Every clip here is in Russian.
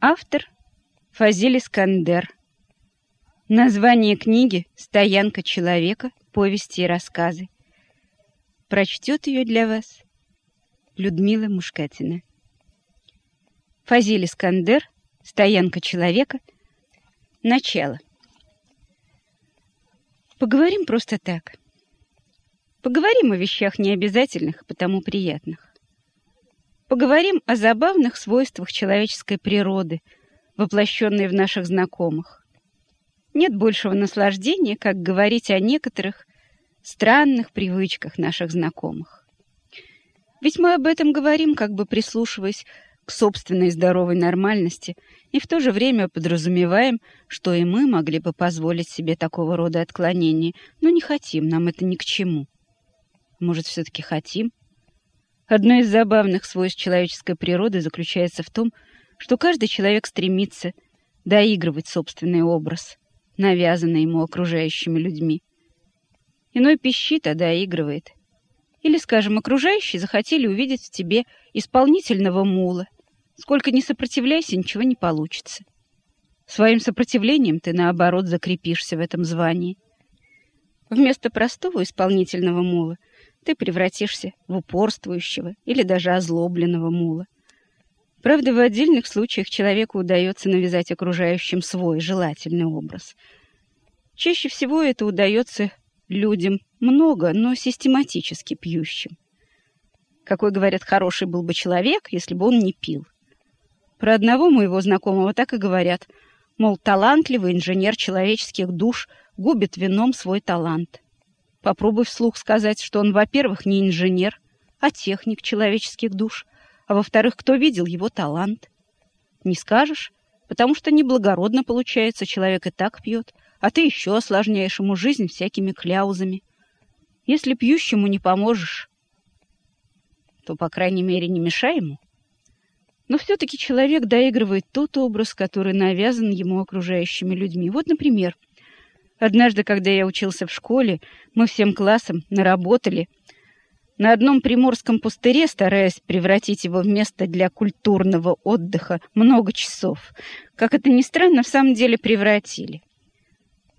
Автор Фазиль Искандер. Название книги «Стоянка человека. Повести и рассказы». Прочтет ее для вас Людмила Мушкатина. Фазиль Искандер. «Стоянка человека». Начало. Поговорим просто так. Поговорим о вещах необязательных, потому приятных. Поговорим о забавных свойствах человеческой природы, воплощенной в наших знакомых. Нет большего наслаждения, как говорить о некоторых странных привычках наших знакомых. Ведь мы об этом говорим, как бы прислушиваясь к собственной здоровой нормальности, и в то же время подразумеваем, что и мы могли бы позволить себе такого рода отклонения, но не хотим, нам это ни к чему. Может, все-таки хотим? Одно из забавных свойств человеческой природы заключается в том, что каждый человек стремится доигрывать собственный образ, навязанный ему окружающими людьми. Иной пищит, а доигрывает. Или, скажем, окружающие захотели увидеть в тебе исполнительного мула. Сколько ни сопротивляйся, ничего не получится. Своим сопротивлением ты, наоборот, закрепишься в этом звании. Вместо простого исполнительного мула — ты превратишься в упорствующего или даже озлобленного мула. Правда, в отдельных случаях человеку удается навязать окружающим свой желательный образ. Чаще всего это удается людям много, но систематически пьющим. Какой, говорят, хороший был бы человек, если бы он не пил. Про одного моего знакомого так и говорят, мол, талантливый инженер человеческих душ губит вином свой талант. Попробуй вслух сказать, что он, во-первых, не инженер, а техник человеческих душ, а во-вторых, кто видел его талант. Не скажешь, потому что неблагородно получается, человек и так пьет, а ты еще осложняешь ему жизнь всякими кляузами. Если пьющему не поможешь, то, по крайней мере, не мешай ему. Но все-таки человек доигрывает тот образ, который навязан ему окружающими людьми. Вот, например, Однажды, когда я учился в школе, мы всем классом наработали на одном приморском пустыре, стараясь превратить его в место для культурного отдыха, много часов. Как это ни странно, в самом деле превратили.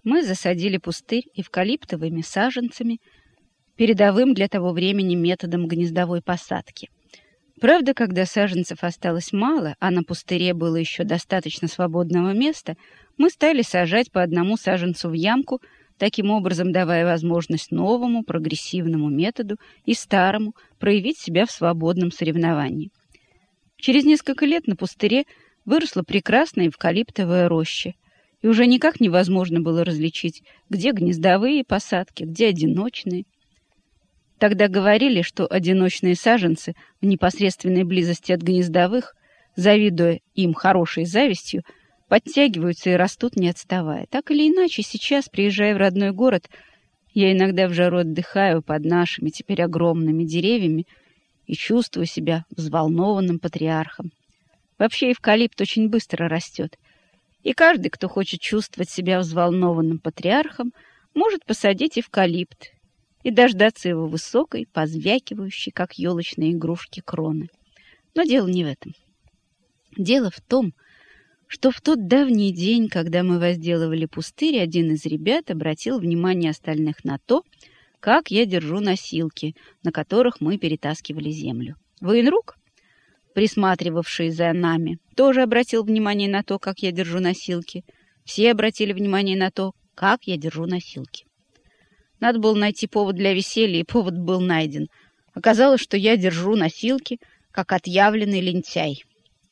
Мы засадили пустырь эвкалиптовыми саженцами, передовым для того времени методом гнездовой посадки. Правда, когда саженцев осталось мало, а на пустыре было еще достаточно свободного места, мы стали сажать по одному саженцу в ямку, таким образом давая возможность новому прогрессивному методу и старому проявить себя в свободном соревновании. Через несколько лет на пустыре выросла прекрасная эвкалиптовая роща, и уже никак невозможно было различить, где гнездовые посадки, где одиночные. Тогда говорили, что одиночные саженцы в непосредственной близости от гнездовых, завидуя им хорошей завистью, подтягиваются и растут, не отставая. Так или иначе, сейчас, приезжая в родной город, я иногда в жару отдыхаю под нашими теперь огромными деревьями и чувствую себя взволнованным патриархом. Вообще эвкалипт очень быстро растет, и каждый, кто хочет чувствовать себя взволнованным патриархом, может посадить эвкалипт и дождаться его высокой, позвякивающей, как елочные игрушки, кроны. Но дело не в этом. Дело в том, что в тот давний день, когда мы возделывали пустырь, один из ребят обратил внимание остальных на то, как я держу носилки, на которых мы перетаскивали землю. Военрук, присматривавший за нами, тоже обратил внимание на то, как я держу носилки. Все обратили внимание на то, как я держу носилки. Надо было найти повод для веселья, и повод был найден. Оказалось, что я держу носилки, как отъявленный лентяй.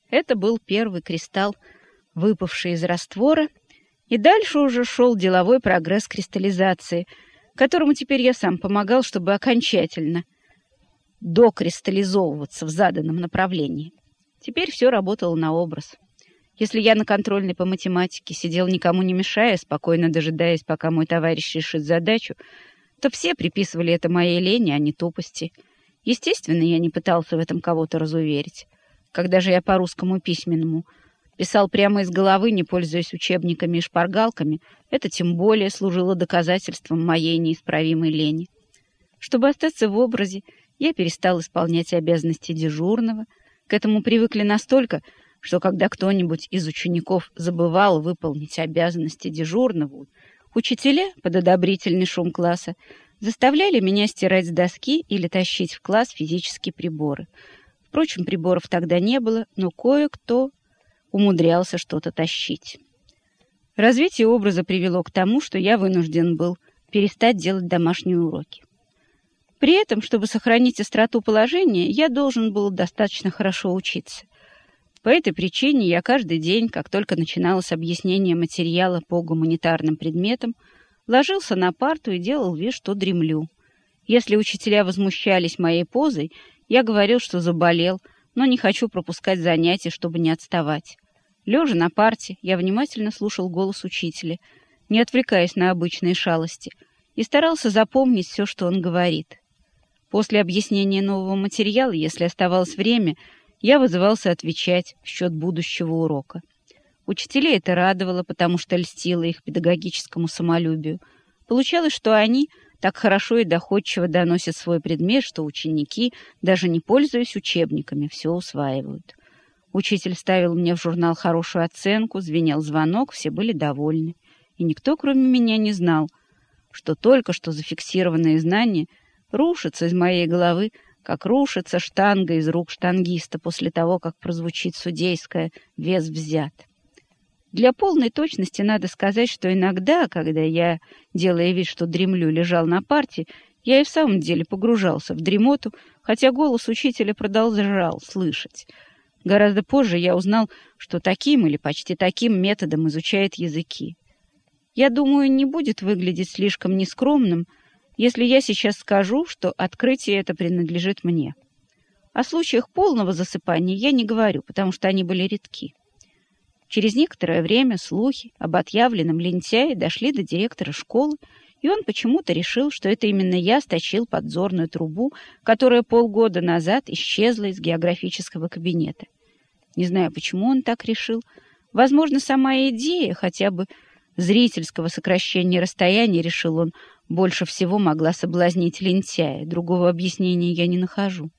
Это был первый кристалл, выпавший из раствора, и дальше уже шел деловой прогресс кристаллизации, которому теперь я сам помогал, чтобы окончательно докристаллизовываться в заданном направлении. Теперь все работало на образ. Если я на контрольной по математике сидел никому не мешая, спокойно дожидаясь, пока мой товарищ решит задачу, то все приписывали это моей лени, а не тупости. Естественно, я не пытался в этом кого-то разуверить. Когда же я по русскому письменному писал прямо из головы, не пользуясь учебниками и шпаргалками, это тем более служило доказательством моей неисправимой лени. Чтобы остаться в образе, я перестал исполнять обязанности дежурного. К этому привыкли настолько, что когда кто-нибудь из учеников забывал выполнить обязанности дежурного, учителя под одобрительный шум класса заставляли меня стирать с доски или тащить в класс физические приборы. Впрочем, приборов тогда не было, но кое-кто умудрялся что-то тащить. Развитие образа привело к тому, что я вынужден был перестать делать домашние уроки. При этом, чтобы сохранить остроту положения, я должен был достаточно хорошо учиться. По этой причине я каждый день, как только начиналось объяснение материала по гуманитарным предметам, ложился на парту и делал вид, что дремлю. Если учителя возмущались моей позой, я говорил, что заболел, но не хочу пропускать занятия, чтобы не отставать. Лежа на парте, я внимательно слушал голос учителя, не отвлекаясь на обычные шалости, и старался запомнить все, что он говорит. После объяснения нового материала, если оставалось время, я вызывался отвечать в счет будущего урока. Учителей это радовало, потому что льстило их педагогическому самолюбию. Получалось, что они так хорошо и доходчиво доносят свой предмет, что ученики, даже не пользуясь учебниками, все усваивают. Учитель ставил мне в журнал хорошую оценку, звенел звонок, все были довольны. И никто, кроме меня, не знал, что только что зафиксированные знания рушатся из моей головы как рушится штанга из рук штангиста после того, как прозвучит судейское «вес взят». Для полной точности надо сказать, что иногда, когда я, делая вид, что дремлю, лежал на парте, я и в самом деле погружался в дремоту, хотя голос учителя продолжал слышать. Гораздо позже я узнал, что таким или почти таким методом изучает языки. Я думаю, не будет выглядеть слишком нескромным, если я сейчас скажу, что открытие это принадлежит мне. О случаях полного засыпания я не говорю, потому что они были редки. Через некоторое время слухи об отъявленном лентяе дошли до директора школы, и он почему-то решил, что это именно я сточил подзорную трубу, которая полгода назад исчезла из географического кабинета. Не знаю, почему он так решил. Возможно, сама идея хотя бы зрительского сокращения расстояния, решил он, больше всего могла соблазнить лентяя. Другого объяснения я не нахожу.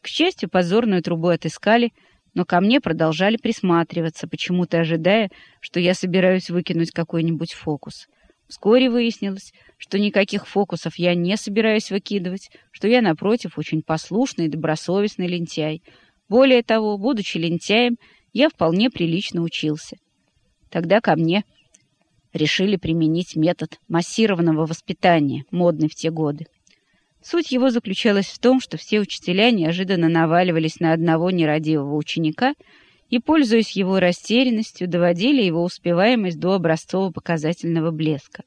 К счастью, позорную трубу отыскали, но ко мне продолжали присматриваться, почему-то ожидая, что я собираюсь выкинуть какой-нибудь фокус. Вскоре выяснилось, что никаких фокусов я не собираюсь выкидывать, что я, напротив, очень послушный и добросовестный лентяй. Более того, будучи лентяем, я вполне прилично учился. Тогда ко мне решили применить метод массированного воспитания, модный в те годы. Суть его заключалась в том, что все учителя неожиданно наваливались на одного нерадивого ученика и, пользуясь его растерянностью, доводили его успеваемость до образцово-показательного блеска.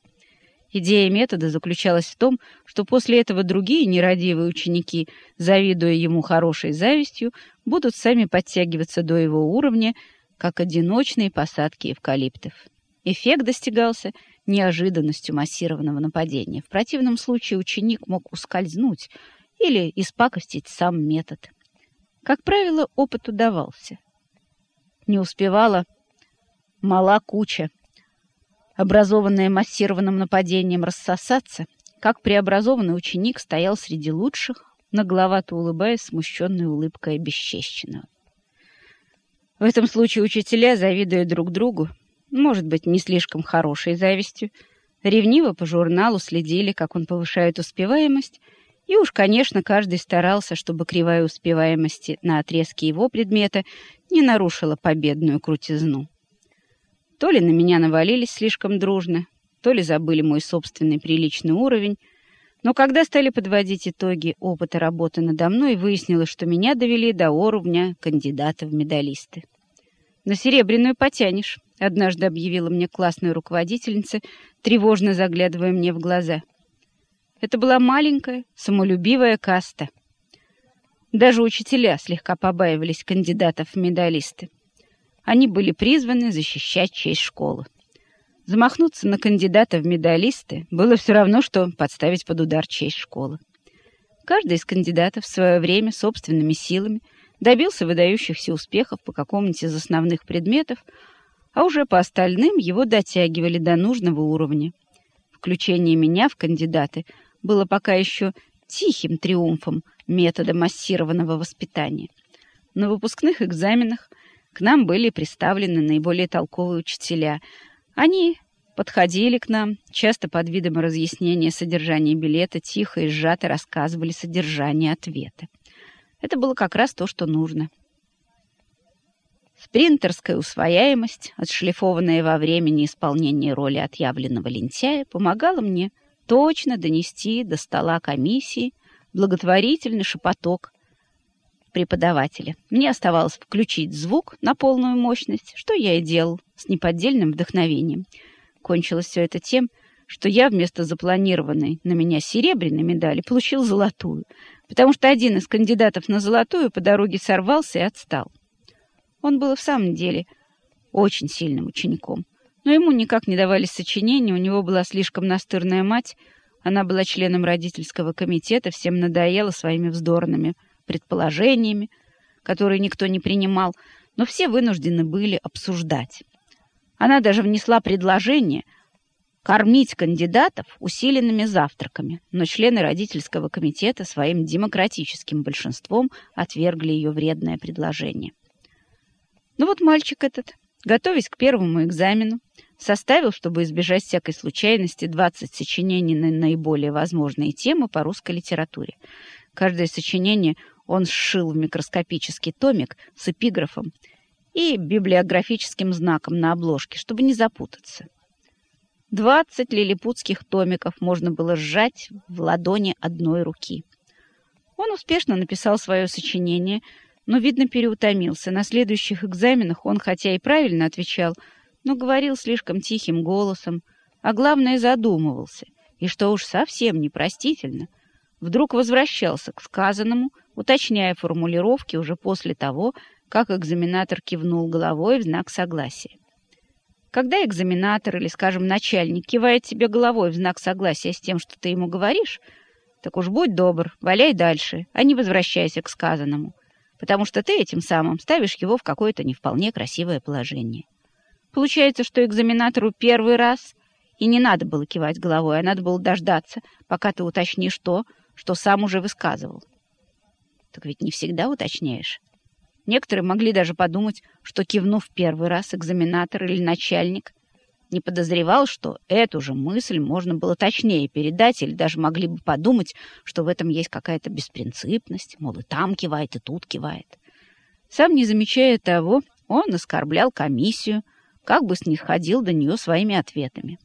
Идея метода заключалась в том, что после этого другие нерадивые ученики, завидуя ему хорошей завистью, будут сами подтягиваться до его уровня, как одиночные посадки эвкалиптов. Эффект достигался неожиданностью массированного нападения. В противном случае ученик мог ускользнуть или испакостить сам метод. Как правило, опыт удавался. Не успевала мала куча, образованная массированным нападением, рассосаться, как преобразованный ученик стоял среди лучших, нагловато улыбаясь смущенной улыбкой обесчещенного. В этом случае учителя, завидуя друг другу, может быть, не слишком хорошей завистью, ревниво по журналу следили, как он повышает успеваемость, и уж, конечно, каждый старался, чтобы кривая успеваемости на отрезке его предмета не нарушила победную крутизну. То ли на меня навалились слишком дружно, то ли забыли мой собственный приличный уровень, но когда стали подводить итоги опыта работы надо мной, выяснилось, что меня довели до уровня кандидата в медалисты. На серебряную потянешь. — однажды объявила мне классная руководительница, тревожно заглядывая мне в глаза. Это была маленькая, самолюбивая каста. Даже учителя слегка побаивались кандидатов в медалисты. Они были призваны защищать честь школы. Замахнуться на кандидата в медалисты было все равно, что подставить под удар честь школы. Каждый из кандидатов в свое время собственными силами добился выдающихся успехов по какому-нибудь из основных предметов, а уже по остальным его дотягивали до нужного уровня. Включение меня в кандидаты было пока еще тихим триумфом метода массированного воспитания. На выпускных экзаменах к нам были представлены наиболее толковые учителя. Они подходили к нам, часто под видом разъяснения содержания билета, тихо и сжато рассказывали содержание ответа. Это было как раз то, что нужно. Спринтерская усвояемость, отшлифованная во времени исполнения роли отъявленного лентяя, помогала мне точно донести до стола комиссии благотворительный шепоток преподавателя. Мне оставалось включить звук на полную мощность, что я и делал с неподдельным вдохновением. Кончилось все это тем, что я вместо запланированной на меня серебряной медали получил золотую, потому что один из кандидатов на золотую по дороге сорвался и отстал. Он был в самом деле очень сильным учеником, но ему никак не давались сочинения, у него была слишком настырная мать, она была членом родительского комитета, всем надоела своими вздорными предположениями, которые никто не принимал, но все вынуждены были обсуждать. Она даже внесла предложение кормить кандидатов усиленными завтраками, но члены родительского комитета своим демократическим большинством отвергли ее вредное предложение. Ну вот мальчик этот, готовясь к первому экзамену, составил, чтобы избежать всякой случайности, 20 сочинений на наиболее возможные темы по русской литературе. Каждое сочинение он сшил в микроскопический томик с эпиграфом и библиографическим знаком на обложке, чтобы не запутаться. Двадцать лилипутских томиков можно было сжать в ладони одной руки. Он успешно написал свое сочинение — но, видно, переутомился. На следующих экзаменах он, хотя и правильно отвечал, но говорил слишком тихим голосом, а главное задумывался, и, что уж совсем непростительно, вдруг возвращался к сказанному, уточняя формулировки уже после того, как экзаменатор кивнул головой в знак согласия. Когда экзаменатор или, скажем, начальник кивает тебе головой в знак согласия с тем, что ты ему говоришь, так уж будь добр, валяй дальше, а не возвращайся к сказанному — потому что ты этим самым ставишь его в какое-то не вполне красивое положение. Получается, что экзаменатору первый раз и не надо было кивать головой, а надо было дождаться, пока ты уточнишь то, что сам уже высказывал. Так ведь не всегда уточняешь. Некоторые могли даже подумать, что, кивнув первый раз, экзаменатор или начальник не подозревал, что эту же мысль можно было точнее передать, или даже могли бы подумать, что в этом есть какая-то беспринципность, мол, и там кивает, и тут кивает. Сам не замечая того, он оскорблял комиссию, как бы снисходил до нее своими ответами.